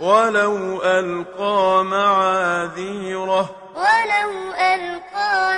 ولو ألقى معاذيره. ولو ألقى